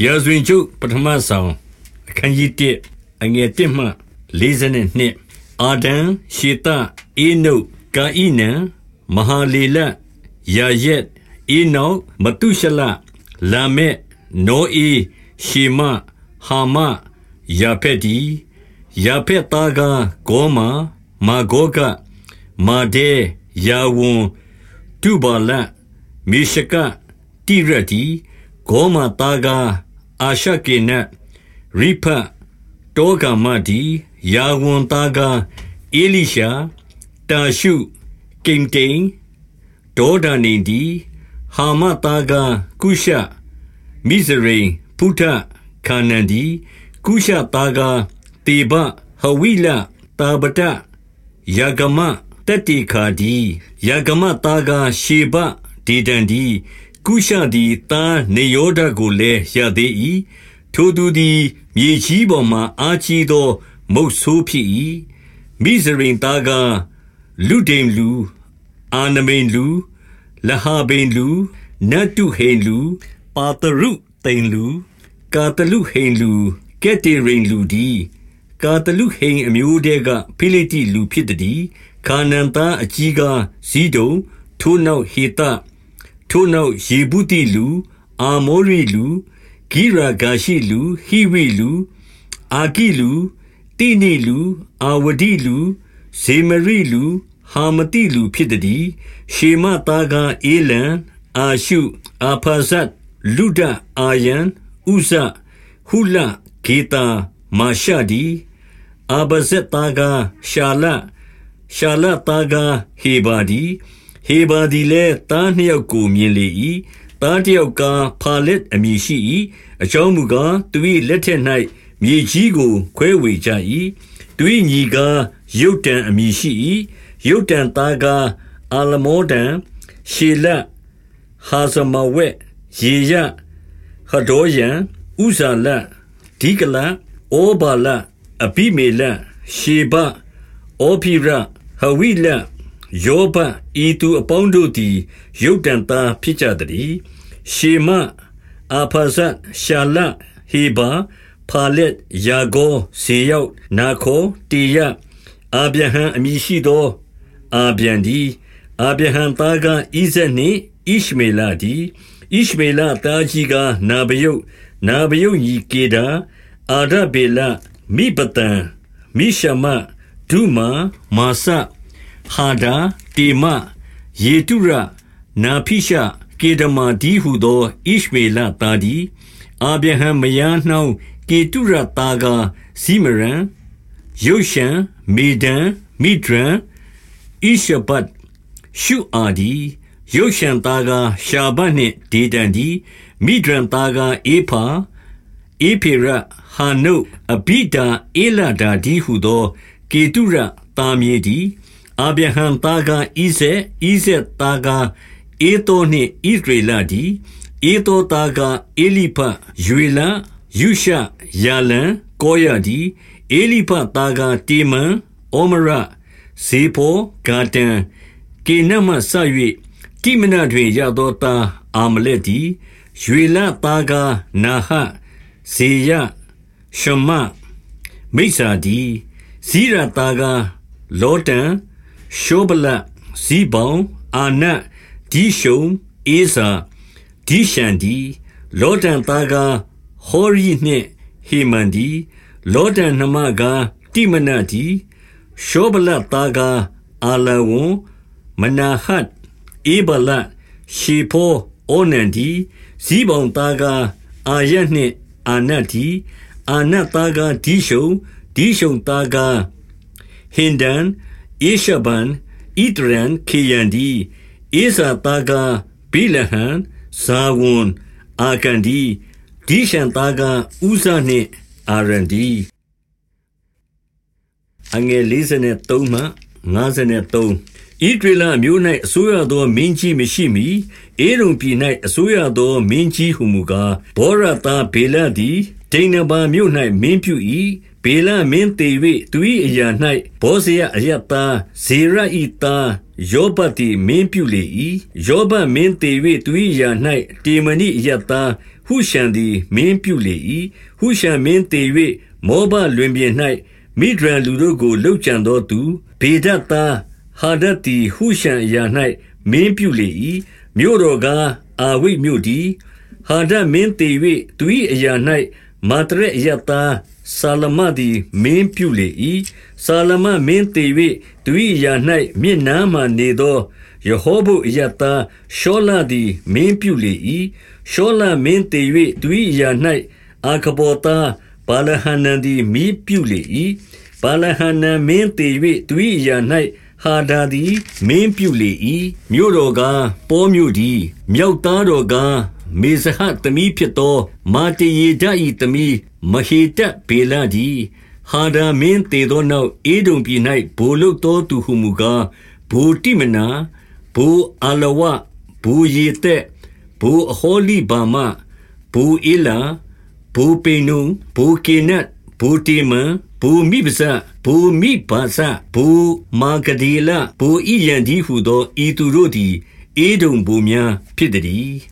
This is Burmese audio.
ရာဇဝင်ကျုပ်ပထမဆောင်အခန်းကြီး1အငယ်1မှ42အာဒံရှေတအေနုကာဣနံမဟာလေလယာယက်အေနောမတုရှလလာမက်နောအေရှေမဟာမယာဖက်ဒီယာဖက်သားကဂောမာမာဂောကမာဒေယာဝွန်တုဘာလမေရှကတိရတိ ဂောမာသားကအာရှကေနရိဖတ်တောဂမတီယာဝန်သားကအေလိရှာတာရှုကိမ်တိန်ဒေါဒန်နီဒီဟာမသားကကုရှမိဇရိန်ဖုထခါနန်ဒီကုရှသားကတေဘဟဝိလတာဘတယာဂမတတိခာဒီယာဂမသားကရှေဘဒေဒန်ဒီ ကုရှသည် သားနေယောဒကိုလည်း ရသေး၏ထိုသူသည် မြေကြီးပေါ်မှအားကြီးသော မုတ်ဆိုးဖြစ်၏မိဇရိန်သားကလူဒိန်လူ အာနမိန်လူ လဟာဘိန်လူ နတ်တုဟိန်လူ ပါတရုတိန်လူ ကာတလူဟိန်လူ ကက်တေရိန်လူဒီကာတလူဟိန်အမျိုးတဲက ဖိလိတိလူဖြစ်သည်ခါနန်သားအကြီးကဇီဒုံထိုနောက် ဟေတ ထိုနောက်ယေဗုတိလူ အာမောရိလူ ဂိရာဂါရှိလူ ဟိဝိလူ အာဂိလူတိနိလူ အာဝဒီလူ ဇေမရိလူ ဟာမတိလူဖြစ်သည်ရှေမသားကအေလံ အာရှု အာဖာဇတ်လူဒအာယံဥဇ ဟုလ ဂေတာမာရှာဒီအာဘဇက်သားကရှာလ ရှာလသားကဟေဘာဒီ ဟေဘာဒီလည်းသားနှစ်ယောက်ကိုမြင်လေ၏သားတစ်ယောက်ကဖာလက်အမည်ရှိ၏အကြောင်းမူကားသူ၏လက်ထက်၌မြေကြီးကိုခွဲဝေကြ၏သူ၏ညီကားယုတ်တံအမည်ရှိ၏ယုတ်တံသားကားအာလမောဒံရှေလဟာဇမဝက်ယေယဟဒောယံဥဇာလဒီကလဩဘာလအပိမေလရှေဘဩဖိရဟဝိလ ယောဘဤသူအပေါင်းတို့သည်ယုတ်တန်သားဖြစ်ကြသည်ရှေမအာဖာဇတ်ရှာလဟေဘာဖာလက်ယာဂောစေယောက်နာခောတေယအာဗြဟံအမည်ရှိသောအာဗြံဒီအာဗြဟံသားကဣဇက်နှင့်ဣရှမေလဒီဣရှမေလသားကြီးကနာဘယုတ်နာဘယုတ်ညီကေဒါအာဒဘေလမိပတံမိရှမဒုမာမာဆ ဟာဒါတေမယေတုရနာဖိရှကေဒမာဒီဟုသောဣရှမေလသားဒီအာဗြဟံမယားနှောင်းကေတုရသားကဇိမရန်ယုရှံမေဒန်မိဒရန်ဣရှဘတ်ရှုအာဒီယုရှံသားကရှာဘတ်နှင့်ဒေဒန်ဒီမိဒရန်သားကအေဖာအေဖေရဟာနုအဘိဒါအေလာဒါဒီဟုသော ကေတုရသားမြေဒီ အာဗြဟံသားကဣဇက်ဣဇက်သားကဧသောနှင့်ဣဒရေလဒီဧသောသားကအေလိဖယွေလယုရှယာလံကောယဒီအေလိဖသားကတေမန်ဩမရဇေဖောဂါတံကေနမဆ၍တိမနတွင်ရသောသားအာမလက်ဒီယွေလသားကနာဟဇေယရှမမိစ္ဆာဒီဇိရသားကလောတံ ရှောဗလဇိဘောင်အာနတ်ဒီရှုံအေဇာဒီရှန်ဒီလောဒန်သားကဟောရီနှင့်ဟေမန်ဒီလောဒန်နှမကတိမနဒီရှောဗလသားကအာလဝွန်မနာဟတ်အေဘလရှေဖောအိုနန်ဒီဇီဘောင်သားကအာယနှင့်အာနတ်ဒီအာနတ်သားကဒီရှုံဒီရှုံသားကဟင်ဒန် ဧရှဘန်ဣဒရန်ခေယန်ဒီဧဇာသားကဘိလဟန်ဇာဝွန်အာကန်ဒီဒီရှန်သားကဥဇနှင့်အာရန်ဒီအငယ်53မှ53ဣဒရလမျိုး၌အစိုးရသောမင်းကြီးမရှိမီအေရုံပြည်၌အစိုးရသောမင်းကြီးဟုမူကားဘောရတာဘေလသည်ဒိန်နဘာမြို့၌မင်းပြု၏ ပေလမင်းတေ၍သူ၏အရာ၌ဘောဇယအယတ်သားဇေရဤသားယောဘတ်သည်မင်းပြုလေ၏ယောဘမင်းတေ၍သူ၏အရာ၌တေမဏိအယတ်သားဟုရှံသည်မင်းပြုလေ၏ဟုရှံမင်းတေ၍မောဘလွင်ပြင်၌မိဒရန်လူတို့ကိုလှုပ်ကြံသောသူဘေဒတ်သားဟာဒတ်သည်ဟုရှံအရာ၌မင်းပြုလေ၏မြို့တော်ကားအာဝိတ်မြို့သည်ဟာဒတ်မင်းတေ၍သူ၏အရာ၌ မာတရက်အယတ်သားဆာလမသည်မင်းပြုလေ၏ဆာလမမင်းတေ၍သူ၏ယာ၌မျက်နှာမှနေသောယေဟောဘုအယတ်သားရှောလသည်မင်းပြုလေ၏ရှောလမင်းတေ၍သူ၏ယာ၌အာခဘောသားဘာလဟနန်သည်မင်းပြုလေ၏ဘာလဟနန်မင်းတေ၍သူ၏ယာ၌ဟာဒါသည်မင်းပြုလေ၏မြို့တော်ကားပေါမြို့သည်မြောက်သားတော်ကား မေဇဟသမီးဖြစ်သော မာတယေဒ၏သမီး မဟေတဗေလဒီဟာဒါမင်းတေသောနောက်အေဒုံပြည်၌ဘိုလုတ်သောသူဟုမူကားဘူတိမနာဘူအလဝဘူယေတက်ဘူအဟောလိဘာမဘူအေလာဘူပေနုဘူကေနတ်ဘူတေမန်ဘူမိပဇဘူမိဘာဇဘူမာဂဒီလဘူဣယန်ဒီဟုသောဤသူတို့သည်အေဒုံဘူများဖြစ်သည်